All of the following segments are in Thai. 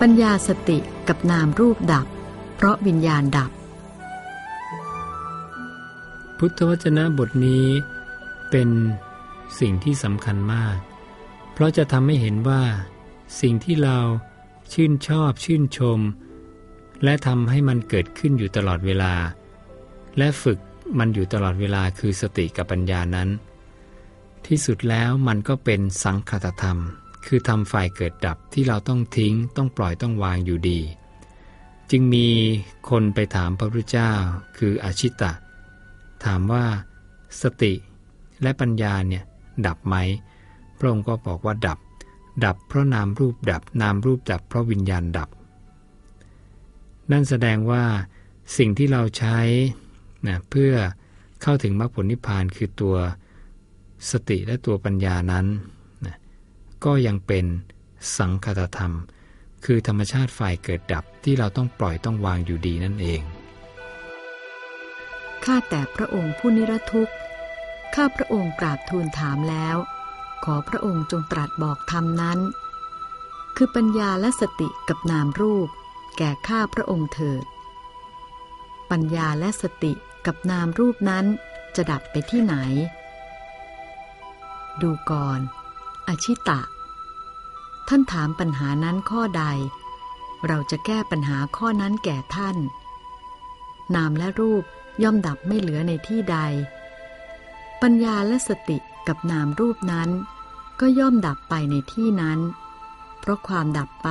ปัญญาสติกับนามรูปดับ เพราะวิญญาณดับ พุทธวจนะบทนี้เป็นสิ่งที่สำคัญมาก เพราะจะทำให้เห็นว่า สิ่งที่เราชื่นชอบชื่นชม และทำให้มันเกิดขึ้นอยู่ตลอดเวลา และฝึกมันอยู่ตลอดเวลาคือสติกับปัญญานั้น ที่สุดแล้วมันก็เป็นสังคตธรรม คือทำฝ่ายเกิดดับที่เราต้องทิ้ง ต้องปล่อยต้องวางอยู่ดี จึงมีคนไปถามพระพุทธเจ้า คืออาชิตะ ถามว่า สติและปัญญาเนี่ยดับไหมพระองค์ก็บอกว่าดับ ดับเพราะนามรูปดับนามรูปดับเพราะวิญญาณดับ นั่นแสดงว่าสิ่งที่เราใช้นะเพื่อเข้าถึงมรรคผลนิพพานคือตัวสติและตัวปัญญานั้น ก็ยังเป็นสังคตธรรม คือธรรมชาติฝ่ายเกิดดับที่เราต้องปล่อยต้องวางอยู่ดีนั่นเอง ข้าแต่พระองค์ผู้นิรทุกข์ ข้าพระองค์กราบทูลถามแล้ว ขอพระองค์จงตรัสบอกธรรมนั้น คือปัญญาและสติกับนามรูป แก่ข้าพระองค์เถิด ปัญญาและสติกับนามรูปนั้นจะดับไปที่ไหน ดูก่อน อชิตะ ท่านถามปัญหานั้นข้อใด เราจะแก้ปัญหาข้อนั้นแก่ท่าน นามและรูปย่อมดับไม่เหลือในที่ใด ปัญญาและสติกับนามรูปนั้น ก็ย่อมดับไปในที่นั้น เพราะความดับไป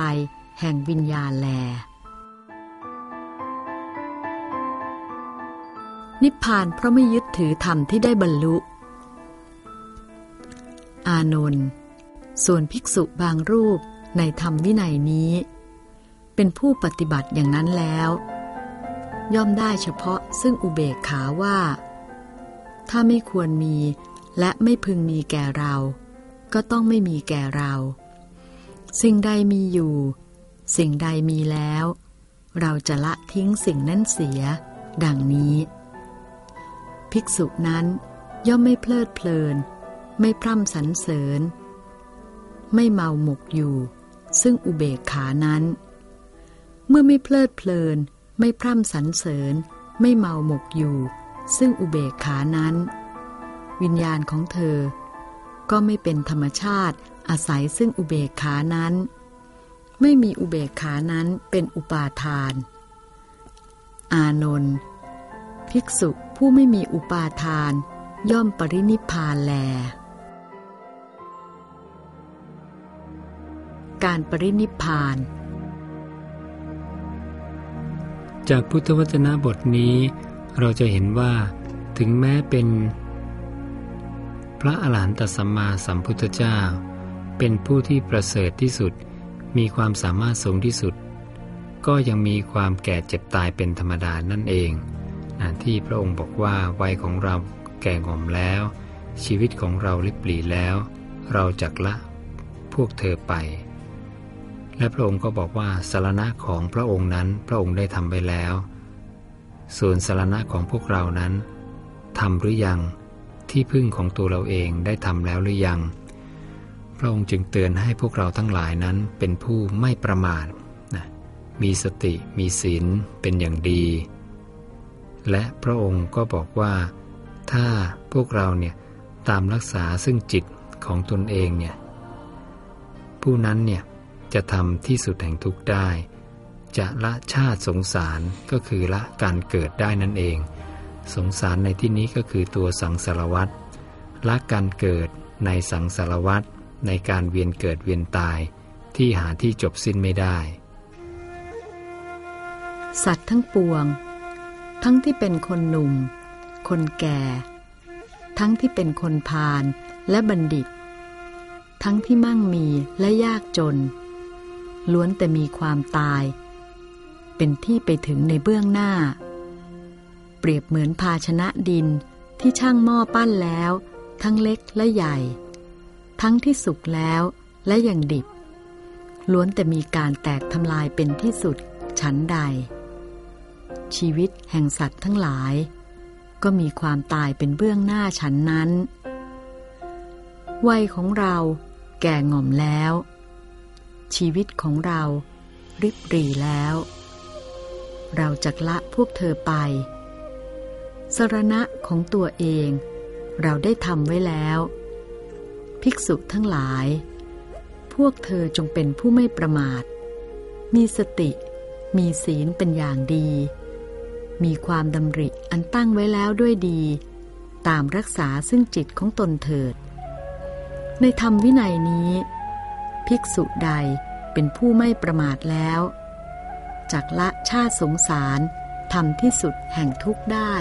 แห่งวิญญาณแล นิพพานเพราะไม่ยึดถือธรรมที่ได้บรรลุ อานนท์ ส่วนภิกษุบางรูปในธรรมวินัยนี้ เป็นผู้ปฏิบัติอย่างนั้นแล้ว ย่อมได้เฉพาะซึ่งอุเบกขาว่า ถ้าไม่ควรมีและไม่พึงมีแก่เรา ก็ต้องไม่มีแก่เรา สิ่งใดมีอยู่ สิ่งใดมีแล้ว เราจะละทิ้งสิ่งนั้นเสีย ดังนี้ ภิกษุนั้นย่อมไม่เพลิดเพลิน ไม่พร่ำสรรเสริญ ไม่เมาหมกอยู่ ซึ่งอุเบกขานั้น เมื่อไม่เพลิดเพลิน ไม่พร่ำสรรเสริญ ไม่เมาหมกอยู่ ซึ่งอุเบกขานั้น วิญญาณของเธอ ก็ไม่เป็นธรรมชาติอาศัยซึ่งอุเบกขานั้น ไม่มีอุเบกขานั้นเป็นอุปาทาน อานนท์ภิกษุผู้ไม่มีอุปาทาน ย่อมปรินิพพานแล การปรินิพาน จากพุทธวจนะบทนี้ เราจะเห็นว่า ถึงแม้เป็น พระอรหันตสัมมาสัมพุทธเจ้า เป็นผู้ที่ประเสริฐที่สุด มีความสามารถสูงที่สุด ก็ยังมีความแก่เจ็บตายเป็นธรรมดานั่นเองนะที่พระองค์บอกว่าวัยของเราแก่งอมแล้ว ชีวิตของเราลิบหลีแล้ว เราจักละพวกเธอไป และพระองค์ก็บอกว่าสารณะของพระองค์นั้นพระองค์ได้ทำไปแล้ว ส่วนสารณะของพวกเรานั้นทำหรือยังที่พึ่งของตัวเราเองได้ทำแล้วหรือยัง พระองค์จึงเตือนให้พวกเราทั้งหลายนั้นเป็นผู้ไม่ประมาทนะมีสติมีศีลเป็นอย่างดี และพระองค์ก็บอกว่า ถ้าพวกเราเนี่ยตามรักษาซึ่งจิตของตนเองเนี่ยผู้นั้นเนี่ย จะทำที่สุดแห่งทุกข์ได้ จะละชาติสงสารก็คือละการเกิดได้นั่นเอง สงสารในที่นี้ก็คือตัวสังสารวัตรละการเกิดในสังสารวัตรในการเวียนเกิดเวียนตาย ที่หาที่จบสิ้นไม่ได้ สัตว์ทั้งปวง ทั้งที่เป็นคนหนุ่ม คนแก่ ทั้งที่เป็นคนพาลและบัณฑิต ทั้งที่มั่งมีและยากจน ล้วนแต่มีความตาย เป็นที่ไปถึงในเบื้องหน้า เปรียบเหมือนภาชนะดินที่ช่างหม้อปั้นแล้ว ทั้งเล็กและใหญ่ ทั้งที่สุกแล้วและยังดิบ ล้วนแต่มีการแตกทำลายเป็นที่สุดฉันใด ชีวิตแห่งสัตว์ทั้งหลาย ก็มีความตายเป็นเบื้องหน้าฉันนั้นวัยของเราแก่ง่อมแล้ว ชีวิตของเราริบรีแล้ว เราจะละพวกเธอไป สรณะของตัวเอง เราได้ทำไว้แล้ว ภิกษุทั้งหลาย พวกเธอจงเป็นผู้ไม่ประมาท มีสติ มีศีลเป็นอย่างดี มีความดำริอันตั้งไว้แล้วด้วยดี ตามรักษาซึ่งจิตของตนเถิด ในธรรมวินัยนี้ ภิกษุใดเป็นผู้ไม่ประมาทแล้วจักละชาติสงสารทำที่สุดแห่งทุกข์ได้